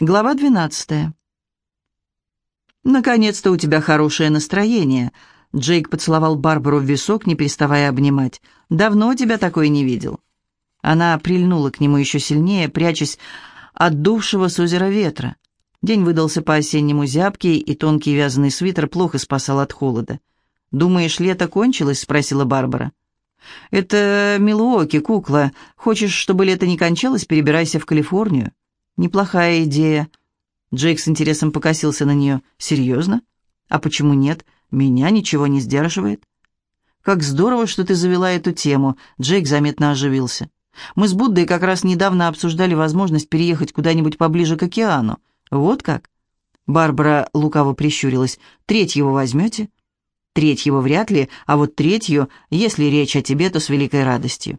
Глава 12. «Наконец-то у тебя хорошее настроение», — Джейк поцеловал Барбару в висок, не переставая обнимать. «Давно тебя такой не видел». Она прильнула к нему еще сильнее, прячась от дувшего с озера ветра. День выдался по-осеннему зябкий, и тонкий вязаный свитер плохо спасал от холода. «Думаешь, лето кончилось?» — спросила Барбара. «Это Милуоки, кукла. Хочешь, чтобы лето не кончалось, перебирайся в Калифорнию». «Неплохая идея». Джейк с интересом покосился на нее. «Серьезно? А почему нет? Меня ничего не сдерживает». «Как здорово, что ты завела эту тему», — Джейк заметно оживился. «Мы с Буддой как раз недавно обсуждали возможность переехать куда-нибудь поближе к океану. Вот как?» Барбара лукаво прищурилась. «Третьего возьмете?» «Третьего вряд ли, а вот третью, если речь о тебе, то с великой радостью».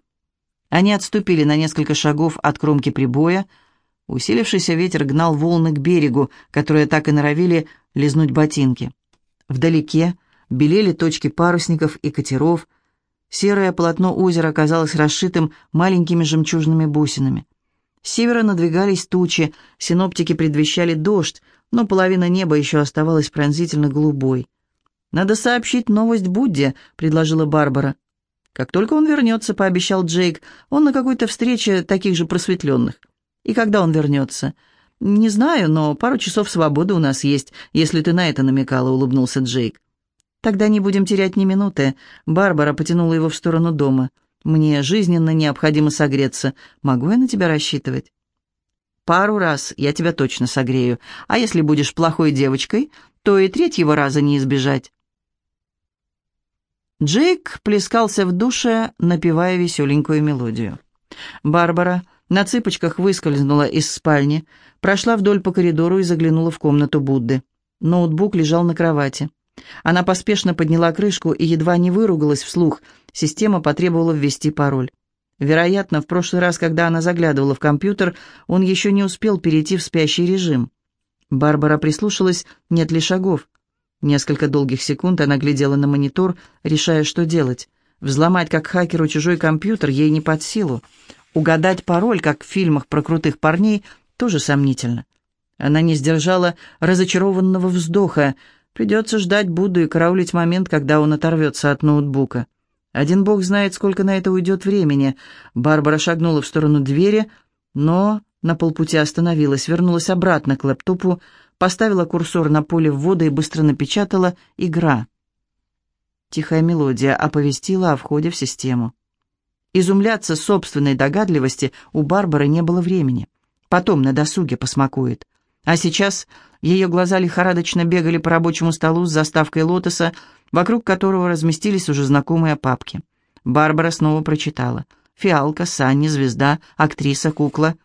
Они отступили на несколько шагов от кромки прибоя, Усилившийся ветер гнал волны к берегу, которые так и норовили лизнуть ботинки. Вдалеке белели точки парусников и катеров. Серое полотно озера казалось расшитым маленькими жемчужными бусинами. С севера надвигались тучи, синоптики предвещали дождь, но половина неба еще оставалась пронзительно голубой. «Надо сообщить новость Будде», — предложила Барбара. «Как только он вернется», — пообещал Джейк, — «он на какой-то встрече таких же просветленных». И когда он вернется? Не знаю, но пару часов свободы у нас есть, если ты на это намекала, улыбнулся Джейк. Тогда не будем терять ни минуты. Барбара потянула его в сторону дома. Мне жизненно необходимо согреться. Могу я на тебя рассчитывать? Пару раз я тебя точно согрею. А если будешь плохой девочкой, то и третьего раза не избежать. Джейк плескался в душе, напевая веселенькую мелодию. Барбара на цыпочках выскользнула из спальни, прошла вдоль по коридору и заглянула в комнату Будды. Ноутбук лежал на кровати. Она поспешно подняла крышку и едва не выругалась вслух. Система потребовала ввести пароль. Вероятно, в прошлый раз, когда она заглядывала в компьютер, он еще не успел перейти в спящий режим. Барбара прислушалась, нет ли шагов. Несколько долгих секунд она глядела на монитор, решая, что делать. Взломать как хакеру чужой компьютер ей не под силу. Угадать пароль, как в фильмах про крутых парней, тоже сомнительно. Она не сдержала разочарованного вздоха. Придется ждать Будду и караулить момент, когда он оторвется от ноутбука. Один бог знает, сколько на это уйдет времени. Барбара шагнула в сторону двери, но на полпути остановилась, вернулась обратно к лэптопу, поставила курсор на поле ввода и быстро напечатала «Игра». Тихая мелодия оповестила о входе в систему. Изумляться собственной догадливости у Барбары не было времени. Потом на досуге посмакует. А сейчас ее глаза лихорадочно бегали по рабочему столу с заставкой лотоса, вокруг которого разместились уже знакомые папки. Барбара снова прочитала. «Фиалка, Санни, звезда, актриса, кукла».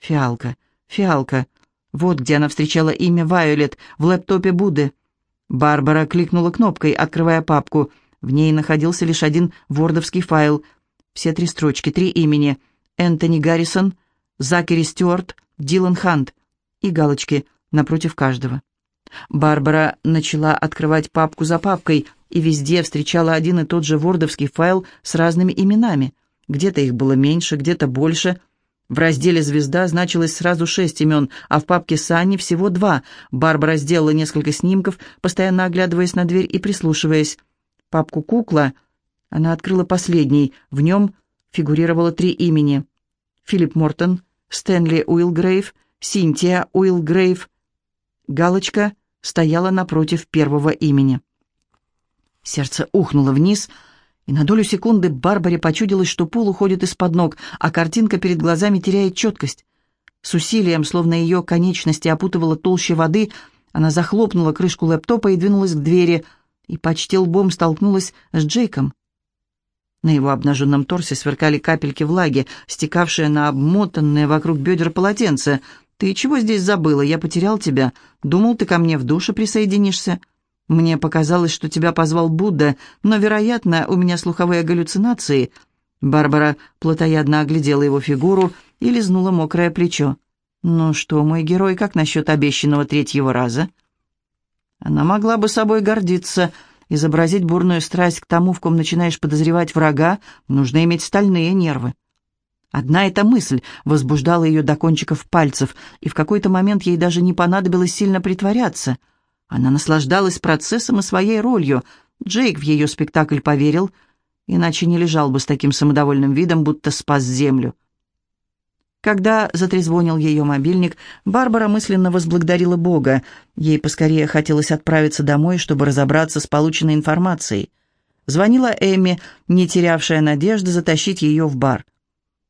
«Фиалка, фиалка». Вот где она встречала имя Вайолет в лэптопе Будды. Барбара кликнула кнопкой, открывая папку. В ней находился лишь один вордовский файл — все три строчки, три имени. Энтони Гаррисон, Закери Стюарт, Дилан Хант. И галочки напротив каждого. Барбара начала открывать папку за папкой и везде встречала один и тот же вордовский файл с разными именами. Где-то их было меньше, где-то больше. В разделе «Звезда» значилось сразу шесть имен, а в папке «Санни» всего два. Барбара сделала несколько снимков, постоянно оглядываясь на дверь и прислушиваясь. Папку «Кукла» Она открыла последний. В нем фигурировало три имени. Филипп Мортон, Стэнли Уилгрейв, Синтия Уилгрейв. Галочка стояла напротив первого имени. Сердце ухнуло вниз, и на долю секунды Барбаре почудилось, что пол уходит из-под ног, а картинка перед глазами теряет четкость. С усилием, словно ее конечности опутывала толще воды, она захлопнула крышку лэптопа и двинулась к двери, и почти лбом столкнулась с Джейком. На его обнаженном торсе сверкали капельки влаги, стекавшие на обмотанные вокруг бедер полотенце. «Ты чего здесь забыла? Я потерял тебя. Думал, ты ко мне в душе присоединишься. Мне показалось, что тебя позвал Будда, но, вероятно, у меня слуховые галлюцинации». Барбара плотоядно оглядела его фигуру и лизнула мокрое плечо. «Ну что, мой герой, как насчет обещанного третьего раза?» Она могла бы собой гордиться, — Изобразить бурную страсть к тому, в ком начинаешь подозревать врага, нужно иметь стальные нервы. Одна эта мысль возбуждала ее до кончиков пальцев, и в какой-то момент ей даже не понадобилось сильно притворяться. Она наслаждалась процессом и своей ролью. Джейк в ее спектакль поверил, иначе не лежал бы с таким самодовольным видом, будто спас землю. Когда затрезвонил ее мобильник, Барбара мысленно возблагодарила Бога. Ей поскорее хотелось отправиться домой, чтобы разобраться с полученной информацией. Звонила Эми, не терявшая надежды затащить ее в бар.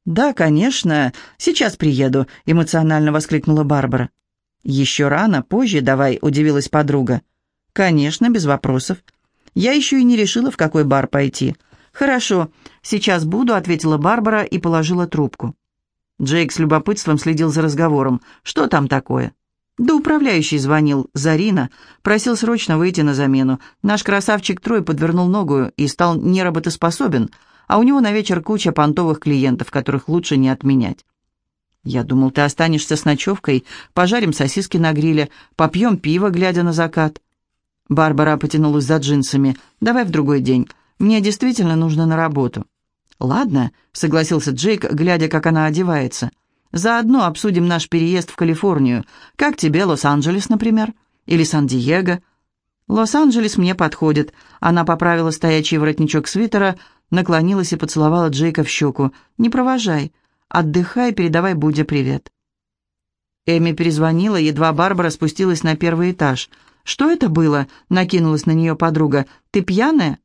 «Да, конечно, сейчас приеду», — эмоционально воскликнула Барбара. «Еще рано, позже давай», — удивилась подруга. «Конечно, без вопросов. Я еще и не решила, в какой бар пойти». «Хорошо, сейчас буду», — ответила Барбара и положила трубку. Джейк с любопытством следил за разговором. «Что там такое?» «Да управляющий звонил, Зарина, просил срочно выйти на замену. Наш красавчик Трой подвернул ногу и стал неработоспособен, а у него на вечер куча понтовых клиентов, которых лучше не отменять. Я думал, ты останешься с ночевкой, пожарим сосиски на гриле, попьем пиво, глядя на закат. Барбара потянулась за джинсами. Давай в другой день. Мне действительно нужно на работу. Ладно, согласился Джейк, глядя, как она одевается. Заодно обсудим наш переезд в Калифорнию. Как тебе Лос-Анджелес, например? Или Сан-Диего? Лос-Анджелес мне подходит. Она поправила стоячий воротничок свитера, наклонилась и поцеловала Джейка в щеку. «Не провожай. Отдыхай, передавай Будде привет». Эми перезвонила, едва Барбара спустилась на первый этаж. «Что это было?» — накинулась на нее подруга. «Ты пьяная?»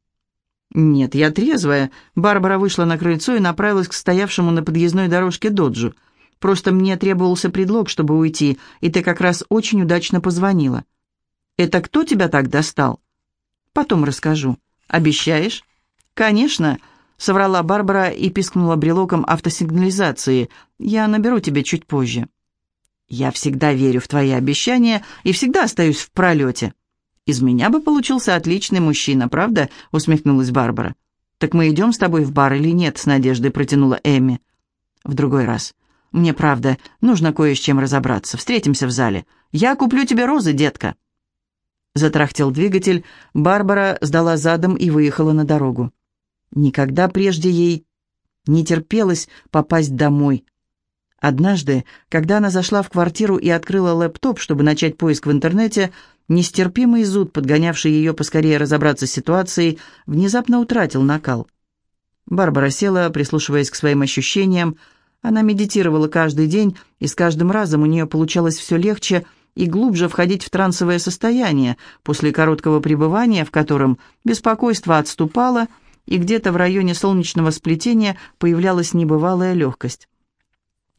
«Нет, я трезвая». Барбара вышла на крыльцо и направилась к стоявшему на подъездной дорожке доджу. «Просто мне требовался предлог, чтобы уйти, и ты как раз очень удачно позвонила». «Это кто тебя так достал?» «Потом расскажу. Обещаешь?» «Конечно», — соврала Барбара и пискнула брелоком автосигнализации. «Я наберу тебе чуть позже». «Я всегда верю в твои обещания и всегда остаюсь в пролете». «Из меня бы получился отличный мужчина, правда?» — усмехнулась Барбара. «Так мы идем с тобой в бар или нет?» — с надеждой протянула Эми. «В другой раз. Мне, правда, нужно кое с чем разобраться. Встретимся в зале. Я куплю тебе розы, детка». Затрахтел двигатель, Барбара сдала задом и выехала на дорогу. Никогда прежде ей не терпелось попасть домой. Однажды, когда она зашла в квартиру и открыла лэптоп, чтобы начать поиск в интернете, нестерпимый зуд, подгонявший ее поскорее разобраться с ситуацией, внезапно утратил накал. Барбара села, прислушиваясь к своим ощущениям. Она медитировала каждый день, и с каждым разом у нее получалось все легче и глубже входить в трансовое состояние, после короткого пребывания, в котором беспокойство отступало – и где-то в районе солнечного сплетения появлялась небывалая легкость.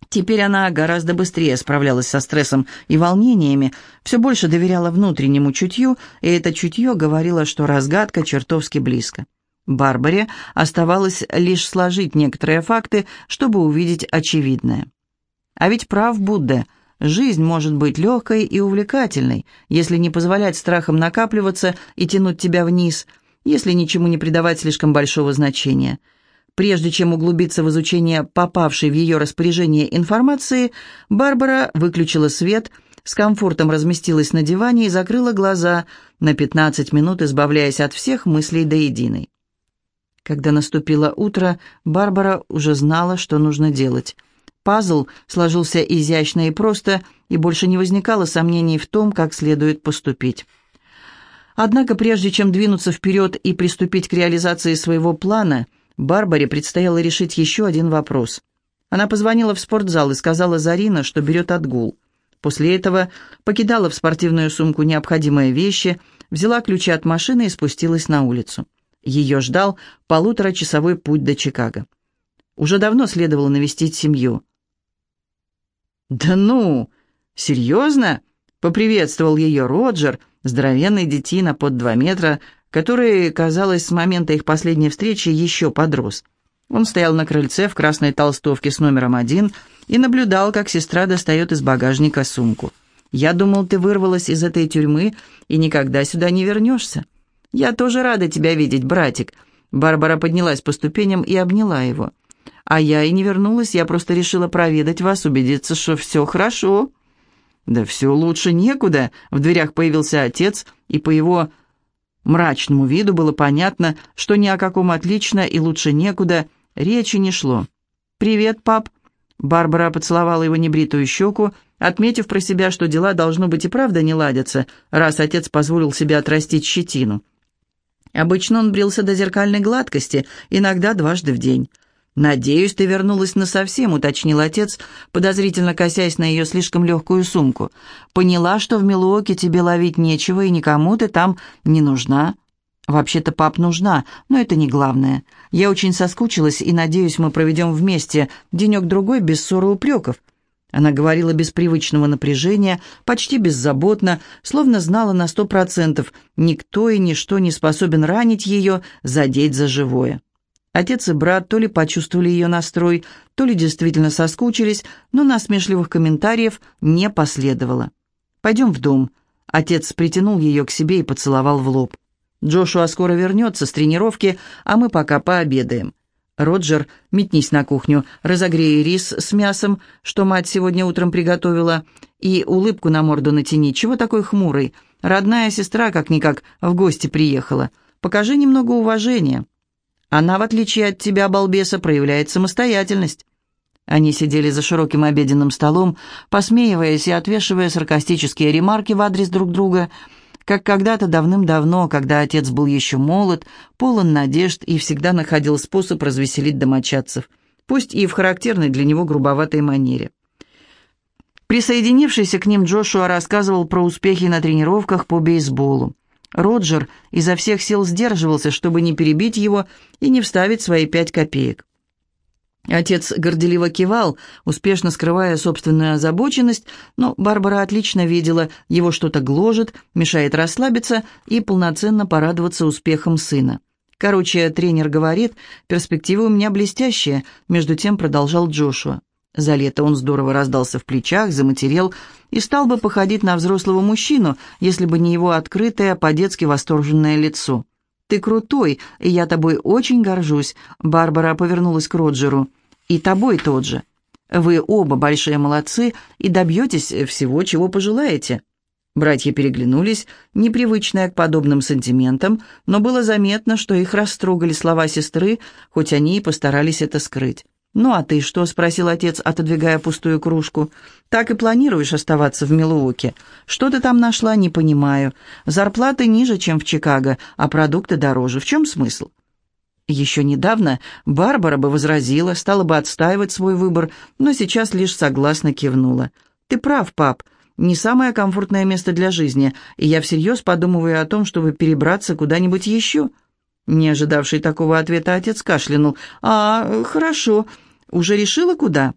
Теперь она гораздо быстрее справлялась со стрессом и волнениями, все больше доверяла внутреннему чутью, и это чутье говорило, что разгадка чертовски близко. Барбаре оставалось лишь сложить некоторые факты, чтобы увидеть очевидное. А ведь прав Будда, жизнь может быть легкой и увлекательной, если не позволять страхам накапливаться и тянуть тебя вниз – если ничему не придавать слишком большого значения. Прежде чем углубиться в изучение попавшей в ее распоряжение информации, Барбара выключила свет, с комфортом разместилась на диване и закрыла глаза, на 15 минут избавляясь от всех мыслей до единой. Когда наступило утро, Барбара уже знала, что нужно делать. Пазл сложился изящно и просто, и больше не возникало сомнений в том, как следует поступить. Однако прежде чем двинуться вперед и приступить к реализации своего плана, Барбаре предстояло решить еще один вопрос. Она позвонила в спортзал и сказала Зарина, что берет отгул. После этого покидала в спортивную сумку необходимые вещи, взяла ключи от машины и спустилась на улицу. Ее ждал полуторачасовой путь до Чикаго. Уже давно следовало навестить семью. «Да ну! Серьезно?» — поприветствовал ее Роджер — Здоровенный детина под два метра, который, казалось, с момента их последней встречи еще подрос. Он стоял на крыльце в красной толстовке с номером один и наблюдал, как сестра достает из багажника сумку. «Я думал, ты вырвалась из этой тюрьмы и никогда сюда не вернешься. Я тоже рада тебя видеть, братик». Барбара поднялась по ступеням и обняла его. «А я и не вернулась, я просто решила проведать вас, убедиться, что все хорошо». «Да все лучше некуда», — в дверях появился отец, и по его мрачному виду было понятно, что ни о каком «отлично» и «лучше некуда» речи не шло. «Привет, пап!» Барбара поцеловала его небритую щеку, отметив про себя, что дела должно быть и правда не ладятся, раз отец позволил себе отрастить щетину. Обычно он брился до зеркальной гладкости, иногда дважды в день. «Надеюсь, ты вернулась насовсем», — уточнил отец, подозрительно косясь на ее слишком легкую сумку. «Поняла, что в Милуоке тебе ловить нечего, и никому ты там не нужна». «Вообще-то пап нужна, но это не главное. Я очень соскучилась и надеюсь, мы проведем вместе денек-другой без ссоры упреков». Она говорила без привычного напряжения, почти беззаботно, словно знала на сто процентов, никто и ничто не способен ранить ее, задеть за живое. Отец и брат то ли почувствовали ее настрой, то ли действительно соскучились, но насмешливых комментариев не последовало. «Пойдем в дом». Отец притянул ее к себе и поцеловал в лоб. Джошуа скоро вернется с тренировки, а мы пока пообедаем. Роджер, метнись на кухню, разогрей рис с мясом, что мать сегодня утром приготовила, и улыбку на морду натяни. Чего такой хмурый? Родная сестра как-никак в гости приехала. Покажи немного уважения. Она, в отличие от тебя, балбеса, проявляет самостоятельность. Они сидели за широким обеденным столом, посмеиваясь и отвешивая саркастические ремарки в адрес друг друга – как когда-то давным-давно, когда отец был еще молод, полон надежд и всегда находил способ развеселить домочадцев, пусть и в характерной для него грубоватой манере. Присоединившийся к ним Джошуа рассказывал про успехи на тренировках по бейсболу. Роджер изо всех сил сдерживался, чтобы не перебить его и не вставить свои пять копеек. Отец горделиво кивал, успешно скрывая собственную озабоченность, но Барбара отлично видела, его что-то гложет, мешает расслабиться и полноценно порадоваться успехом сына. Короче, тренер говорит, перспективы у меня блестящие, между тем продолжал Джошуа. За лето он здорово раздался в плечах, заматерел и стал бы походить на взрослого мужчину, если бы не его открытое, по-детски восторженное лицо. «Ты крутой, и я тобой очень горжусь», — Барбара повернулась к Роджеру. «И тобой тот же. Вы оба большие молодцы и добьетесь всего, чего пожелаете». Братья переглянулись, непривычные к подобным сантиментам, но было заметно, что их растрогали слова сестры, хоть они и постарались это скрыть. «Ну а ты что?» — спросил отец, отодвигая пустую кружку. «Так и планируешь оставаться в Милуоке? Что ты там нашла, не понимаю. Зарплаты ниже, чем в Чикаго, а продукты дороже. В чем смысл?» Еще недавно Барбара бы возразила, стала бы отстаивать свой выбор, но сейчас лишь согласно кивнула. «Ты прав, пап. Не самое комфортное место для жизни, и я всерьез подумываю о том, чтобы перебраться куда-нибудь еще». Не ожидавший такого ответа отец кашлянул. «А, хорошо. Уже решила, куда?»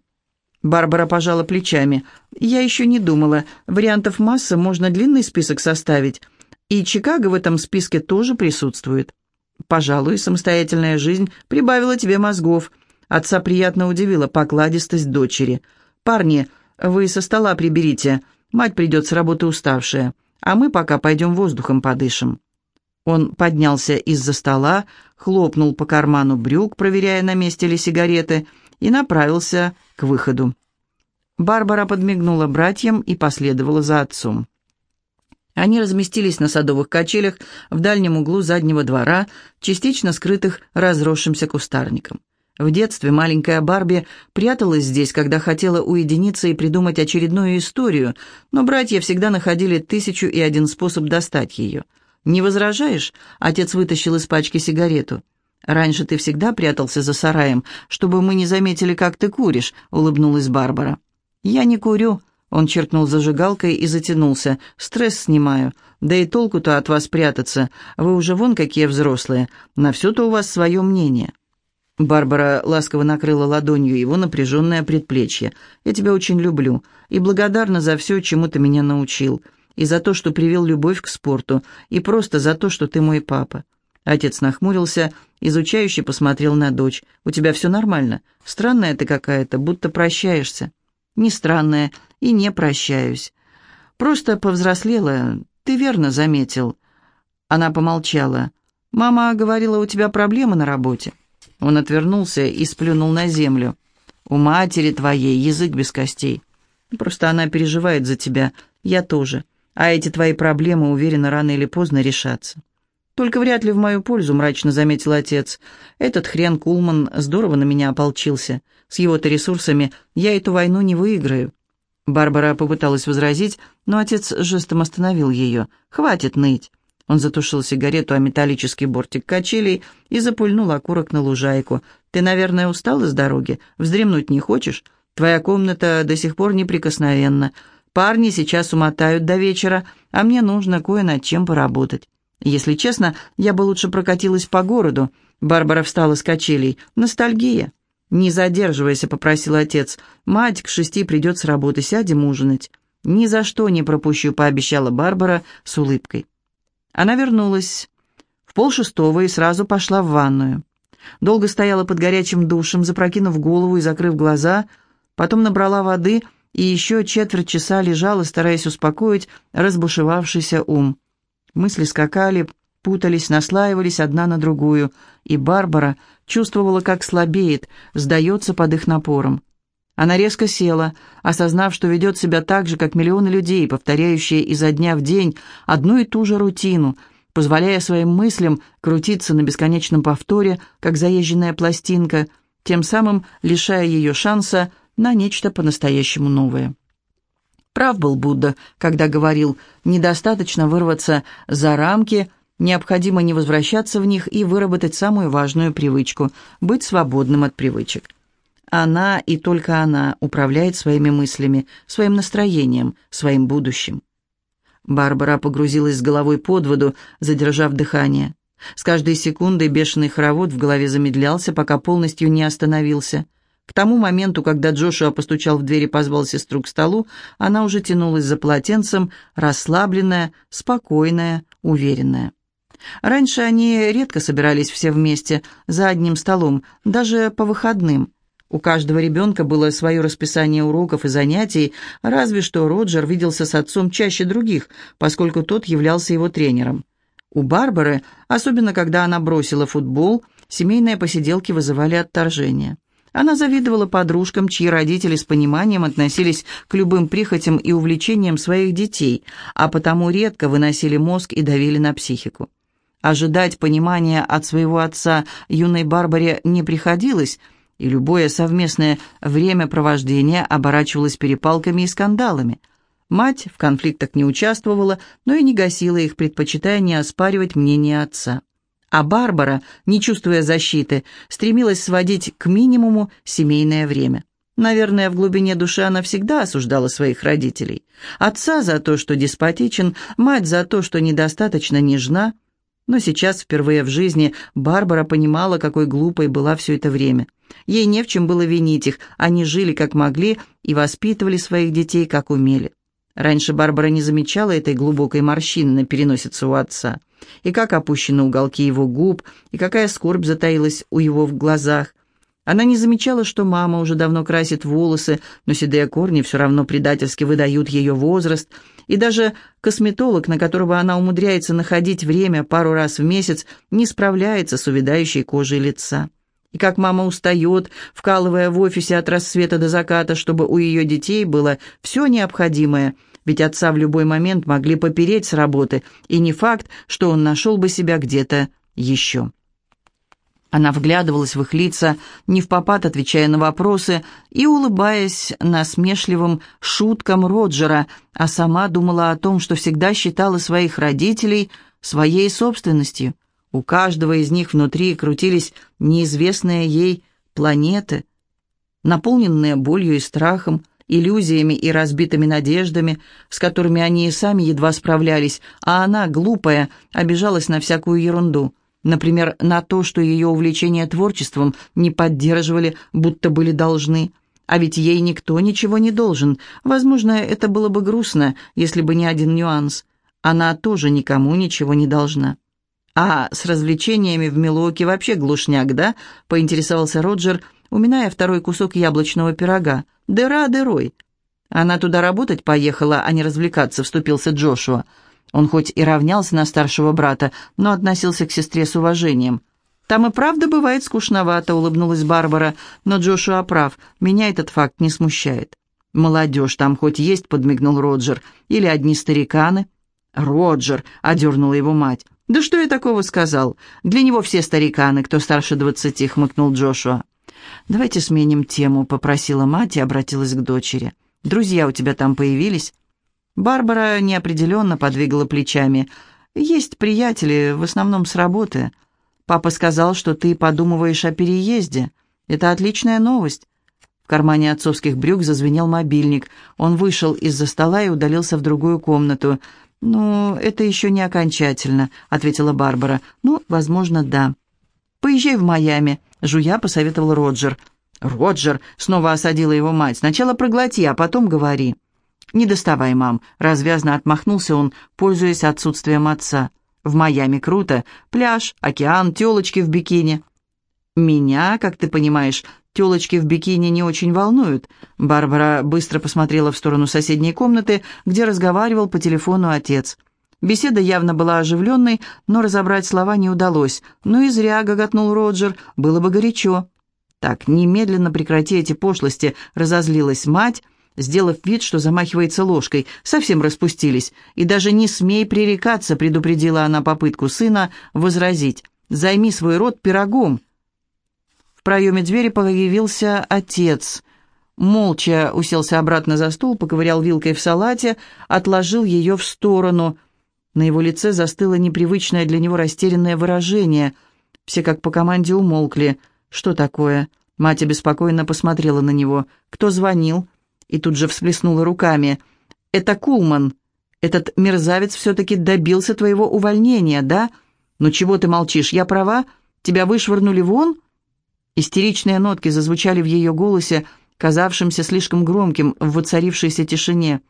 Барбара пожала плечами. «Я еще не думала. Вариантов масса, можно длинный список составить. И Чикаго в этом списке тоже присутствует. Пожалуй, самостоятельная жизнь прибавила тебе мозгов». Отца приятно удивила покладистость дочери. «Парни, вы со стола приберите. Мать придет с работы уставшая. А мы пока пойдем воздухом подышим». Он поднялся из-за стола, хлопнул по карману брюк, проверяя, на месте ли сигареты, и направился к выходу. Барбара подмигнула братьям и последовала за отцом. Они разместились на садовых качелях в дальнем углу заднего двора, частично скрытых разросшимся кустарником. В детстве маленькая Барби пряталась здесь, когда хотела уединиться и придумать очередную историю, но братья всегда находили тысячу и один способ достать ее – «Не возражаешь?» — отец вытащил из пачки сигарету. «Раньше ты всегда прятался за сараем, чтобы мы не заметили, как ты куришь», — улыбнулась Барбара. «Я не курю», — он черкнул зажигалкой и затянулся. «Стресс снимаю. Да и толку-то от вас прятаться. Вы уже вон какие взрослые. На все-то у вас свое мнение». Барбара ласково накрыла ладонью его напряженное предплечье. «Я тебя очень люблю и благодарна за все, чему ты меня научил и за то, что привел любовь к спорту, и просто за то, что ты мой папа». Отец нахмурился, изучающе посмотрел на дочь. «У тебя все нормально? Странная ты какая-то, будто прощаешься». «Не странная, и не прощаюсь. Просто повзрослела, ты верно заметил». Она помолчала. «Мама говорила, у тебя проблемы на работе». Он отвернулся и сплюнул на землю. «У матери твоей язык без костей. Просто она переживает за тебя. Я тоже. А эти твои проблемы, уверена, рано или поздно решатся. «Только вряд ли в мою пользу», — мрачно заметил отец. «Этот хрен Кулман здорово на меня ополчился. С его-то ресурсами я эту войну не выиграю». Барбара попыталась возразить, но отец жестом остановил ее. «Хватит ныть». Он затушил сигарету о металлический бортик качелей и запульнул окурок на лужайку. «Ты, наверное, устал с дороги? Вздремнуть не хочешь? Твоя комната до сих пор неприкосновенна. Парни сейчас умотают до вечера, а мне нужно кое над чем поработать. Если честно, я бы лучше прокатилась по городу». Барбара встала с качелей. «Ностальгия». «Не задерживайся», — попросил отец. «Мать к шести придет с работы, сядем ужинать». «Ни за что не пропущу», — пообещала Барбара с улыбкой. Она вернулась в полшестого и сразу пошла в ванную. Долго стояла под горячим душем, запрокинув голову и закрыв глаза, потом набрала воды и еще четверть часа лежала, стараясь успокоить разбушевавшийся ум. Мысли скакали, путались, наслаивались одна на другую, и Барбара чувствовала, как слабеет, сдается под их напором. Она резко села, осознав, что ведет себя так же, как миллионы людей, повторяющие изо дня в день одну и ту же рутину, позволяя своим мыслям крутиться на бесконечном повторе, как заезженная пластинка, тем самым лишая ее шанса на нечто по-настоящему новое. Прав был Будда, когда говорил, недостаточно вырваться за рамки, необходимо не возвращаться в них и выработать самую важную привычку – быть свободным от привычек. Она и только она управляет своими мыслями, своим настроением, своим будущим. Барбара погрузилась с головой под воду, задержав дыхание. С каждой секундой бешеный хоровод в голове замедлялся, пока полностью не остановился. К тому моменту, когда Джошуа постучал в дверь и позвал сестру к столу, она уже тянулась за полотенцем, расслабленная, спокойная, уверенная. Раньше они редко собирались все вместе, за одним столом, даже по выходным – у каждого ребенка было свое расписание уроков и занятий, разве что Роджер виделся с отцом чаще других, поскольку тот являлся его тренером. У Барбары, особенно когда она бросила футбол, семейные посиделки вызывали отторжение. Она завидовала подружкам, чьи родители с пониманием относились к любым прихотям и увлечениям своих детей, а потому редко выносили мозг и давили на психику. Ожидать понимания от своего отца юной Барбаре не приходилось – и любое совместное времяпровождение оборачивалось перепалками и скандалами. Мать в конфликтах не участвовала, но и не гасила их, предпочитая не оспаривать мнение отца. А Барбара, не чувствуя защиты, стремилась сводить к минимуму семейное время. Наверное, в глубине души она всегда осуждала своих родителей. Отца за то, что деспотичен, мать за то, что недостаточно нежна. Но сейчас, впервые в жизни, Барбара понимала, какой глупой была все это время – Ей не в чем было винить их, они жили как могли и воспитывали своих детей как умели. Раньше Барбара не замечала этой глубокой морщины на переносице у отца, и как опущены уголки его губ, и какая скорбь затаилась у его в глазах. Она не замечала, что мама уже давно красит волосы, но седые корни все равно предательски выдают ее возраст, и даже косметолог, на которого она умудряется находить время пару раз в месяц, не справляется с увядающей кожей лица. И как мама устает, вкалывая в офисе от рассвета до заката, чтобы у ее детей было все необходимое, ведь отца в любой момент могли попереть с работы, и не факт, что он нашел бы себя где-то еще. Она вглядывалась в их лица, не в попад отвечая на вопросы и улыбаясь насмешливым шуткам Роджера, а сама думала о том, что всегда считала своих родителей своей собственностью – у каждого из них внутри крутились неизвестные ей планеты, наполненные болью и страхом, иллюзиями и разбитыми надеждами, с которыми они и сами едва справлялись, а она, глупая, обижалась на всякую ерунду. Например, на то, что ее увлечение творчеством не поддерживали, будто были должны. А ведь ей никто ничего не должен. Возможно, это было бы грустно, если бы не один нюанс. Она тоже никому ничего не должна. «А с развлечениями в Милуоке вообще глушняк, да?» — поинтересовался Роджер, уминая второй кусок яблочного пирога. «Дыра дырой». «Она туда работать поехала, а не развлекаться», — вступился Джошуа. Он хоть и равнялся на старшего брата, но относился к сестре с уважением. «Там и правда бывает скучновато», — улыбнулась Барбара, но Джошуа прав, меня этот факт не смущает. «Молодежь там хоть есть», — подмигнул Роджер, — «или одни стариканы?» «Роджер», — одернула его мать, «Да что я такого сказал? Для него все стариканы, кто старше двадцати», — хмыкнул Джошуа. «Давайте сменим тему», — попросила мать и обратилась к дочери. «Друзья у тебя там появились?» Барбара неопределенно подвигала плечами. «Есть приятели, в основном с работы. Папа сказал, что ты подумываешь о переезде. Это отличная новость». В кармане отцовских брюк зазвенел мобильник. Он вышел из-за стола и удалился в другую комнату. «Ну, это еще не окончательно», — ответила Барбара. «Ну, возможно, да». «Поезжай в Майами», — жуя посоветовал Роджер. «Роджер!» — снова осадила его мать. «Сначала проглоти, а потом говори». «Не доставай, мам», — развязно отмахнулся он, пользуясь отсутствием отца. «В Майами круто. Пляж, океан, телочки в бикини». «Меня, как ты понимаешь, телочки в бикини не очень волнуют». Барбара быстро посмотрела в сторону соседней комнаты, где разговаривал по телефону отец. Беседа явно была оживленной, но разобрать слова не удалось. «Ну и зря», — гоготнул Роджер, — «было бы горячо». «Так, немедленно прекрати эти пошлости», — разозлилась мать, сделав вид, что замахивается ложкой. Совсем распустились. «И даже не смей пререкаться», — предупредила она попытку сына возразить. «Займи свой рот пирогом». Проеме двери появился отец. Молча уселся обратно за стол, поковырял вилкой в салате, отложил ее в сторону — на его лице застыло непривычное для него растерянное выражение. Все как по команде умолкли. «Что такое?» Мать обеспокоенно посмотрела на него. «Кто звонил?» И тут же всплеснула руками. «Это Кулман. Этот мерзавец все-таки добился твоего увольнения, да? Ну чего ты молчишь? Я права? Тебя вышвырнули вон?» Истеричные нотки зазвучали в ее голосе, казавшимся слишком громким в воцарившейся тишине.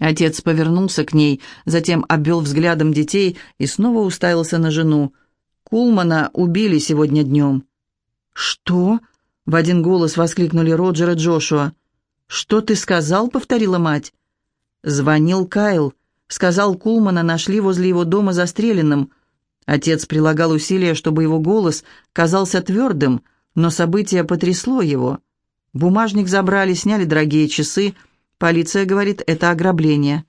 Отец повернулся к ней, затем обвел взглядом детей и снова уставился на жену. «Кулмана убили сегодня днем». «Что?» — в один голос воскликнули Роджер и Джошуа. «Что ты сказал?» — повторила мать. Звонил Кайл. Сказал, Кулмана нашли возле его дома застреленным. Отец прилагал усилия, чтобы его голос казался твердым, но событие потрясло его. Бумажник забрали, сняли дорогие часы — Полиция говорит, это ограбление.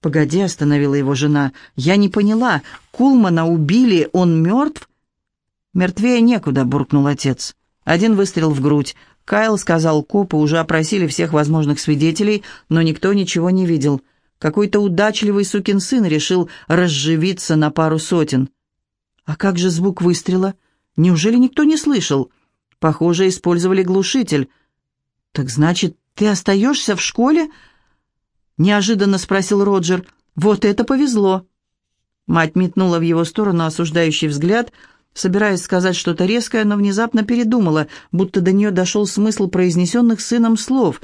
«Погоди», — остановила его жена. «Я не поняла. Кулмана убили, он мертв?» «Мертвее некуда», — буркнул отец. Один выстрел в грудь. Кайл сказал, копы уже опросили всех возможных свидетелей, но никто ничего не видел. Какой-то удачливый сукин сын решил разживиться на пару сотен. «А как же звук выстрела? Неужели никто не слышал?» «Похоже, использовали глушитель». «Так значит, «Ты остаешься в школе?» Неожиданно спросил Роджер. «Вот это повезло!» Мать метнула в его сторону осуждающий взгляд, собираясь сказать что-то резкое, но внезапно передумала, будто до нее дошел смысл произнесенных сыном слов.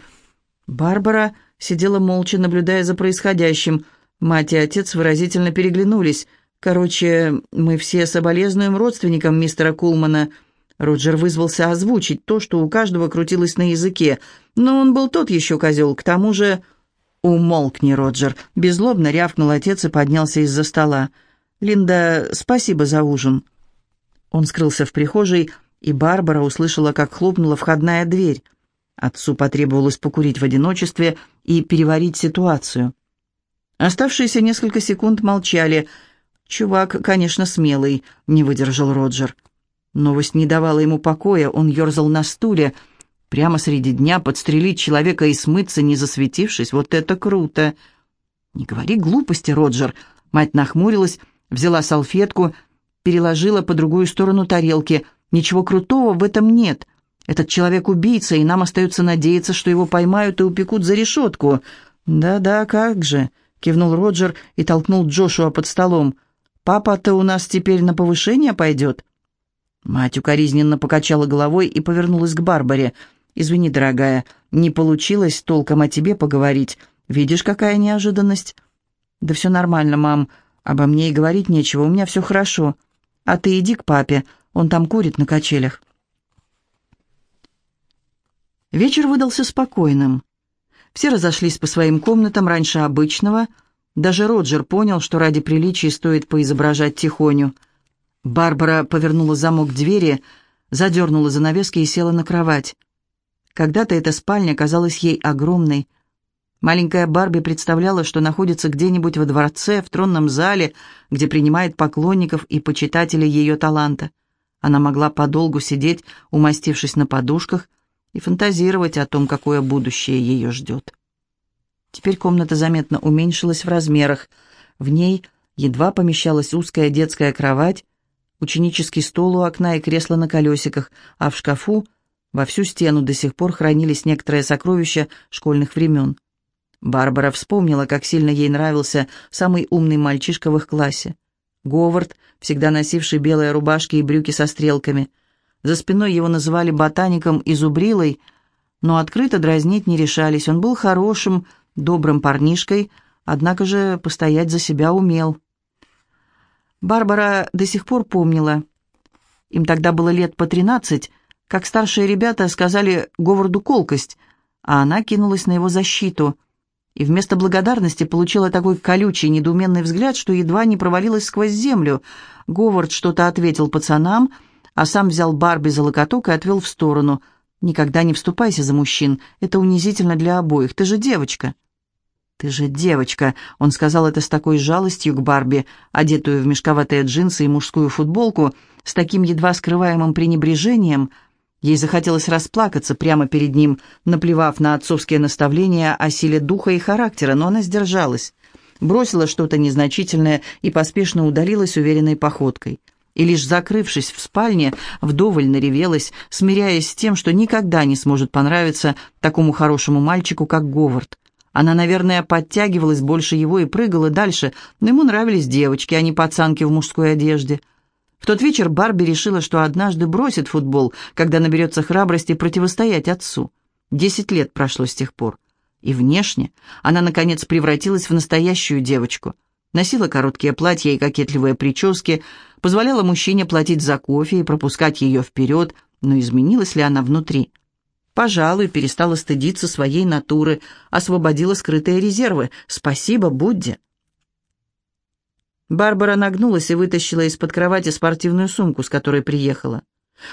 Барбара сидела молча, наблюдая за происходящим. Мать и отец выразительно переглянулись. «Короче, мы все соболезнуем родственникам мистера Кулмана», Роджер вызвался озвучить то, что у каждого крутилось на языке, но он был тот еще козел, к тому же... «Умолкни, Роджер!» — беззлобно рявкнул отец и поднялся из-за стола. «Линда, спасибо за ужин». Он скрылся в прихожей, и Барбара услышала, как хлопнула входная дверь. Отцу потребовалось покурить в одиночестве и переварить ситуацию. Оставшиеся несколько секунд молчали. «Чувак, конечно, смелый», — не выдержал Роджер. Новость не давала ему покоя, он ерзал на стуле. Прямо среди дня подстрелить человека и смыться, не засветившись, вот это круто. «Не говори глупости, Роджер!» Мать нахмурилась, взяла салфетку, переложила по другую сторону тарелки. «Ничего крутого в этом нет. Этот человек убийца, и нам остается надеяться, что его поймают и упекут за решетку». «Да-да, как же!» — кивнул Роджер и толкнул Джошуа под столом. «Папа-то у нас теперь на повышение пойдет?» Мать укоризненно покачала головой и повернулась к Барбаре. «Извини, дорогая, не получилось толком о тебе поговорить. Видишь, какая неожиданность?» «Да все нормально, мам. Обо мне и говорить нечего, у меня все хорошо. А ты иди к папе, он там курит на качелях». Вечер выдался спокойным. Все разошлись по своим комнатам раньше обычного. Даже Роджер понял, что ради приличия стоит поизображать тихоню – Барбара повернула замок двери, задернула занавески и села на кровать. Когда-то эта спальня казалась ей огромной. Маленькая Барби представляла, что находится где-нибудь во дворце, в тронном зале, где принимает поклонников и почитателей ее таланта. Она могла подолгу сидеть, умастившись на подушках, и фантазировать о том, какое будущее ее ждет. Теперь комната заметно уменьшилась в размерах. В ней едва помещалась узкая детская кровать, ученический стол у окна и кресло на колесиках, а в шкафу во всю стену до сих пор хранились некоторые сокровища школьных времен. Барбара вспомнила, как сильно ей нравился самый умный мальчишка в их классе. Говард, всегда носивший белые рубашки и брюки со стрелками. За спиной его называли ботаником и зубрилой, но открыто дразнить не решались. Он был хорошим, добрым парнишкой, однако же постоять за себя умел. Барбара до сих пор помнила. Им тогда было лет по тринадцать, как старшие ребята сказали Говарду колкость, а она кинулась на его защиту и вместо благодарности получила такой колючий, недоуменный взгляд, что едва не провалилась сквозь землю. Говард что-то ответил пацанам, а сам взял Барби за локоток и отвел в сторону. «Никогда не вступайся за мужчин, это унизительно для обоих, ты же девочка». «Ты же девочка», — он сказал это с такой жалостью к Барби, одетую в мешковатые джинсы и мужскую футболку, с таким едва скрываемым пренебрежением — Ей захотелось расплакаться прямо перед ним, наплевав на отцовские наставления о силе духа и характера, но она сдержалась, бросила что-то незначительное и поспешно удалилась уверенной походкой. И лишь закрывшись в спальне, вдоволь наревелась, смиряясь с тем, что никогда не сможет понравиться такому хорошему мальчику, как Говард. Она, наверное, подтягивалась больше его и прыгала дальше, но ему нравились девочки, а не пацанки в мужской одежде – в тот вечер Барби решила, что однажды бросит футбол, когда наберется храбрости противостоять отцу. Десять лет прошло с тех пор. И внешне она, наконец, превратилась в настоящую девочку. Носила короткие платья и кокетливые прически, позволяла мужчине платить за кофе и пропускать ее вперед, но изменилась ли она внутри? Пожалуй, перестала стыдиться своей натуры, освободила скрытые резервы. Спасибо, Будде. Барбара нагнулась и вытащила из-под кровати спортивную сумку, с которой приехала.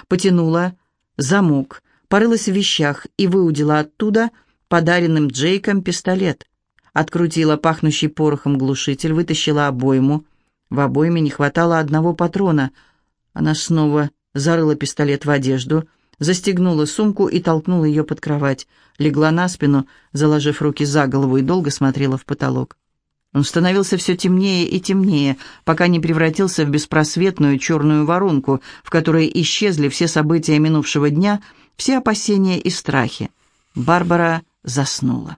Потянула замок, порылась в вещах и выудила оттуда подаренным Джейком пистолет. Открутила пахнущий порохом глушитель, вытащила обойму. В обойме не хватало одного патрона. Она снова зарыла пистолет в одежду, застегнула сумку и толкнула ее под кровать. Легла на спину, заложив руки за голову, и долго смотрела в потолок. Он становился все темнее и темнее, пока не превратился в беспросветную черную воронку, в которой исчезли все события минувшего дня, все опасения и страхи. Барбара заснула.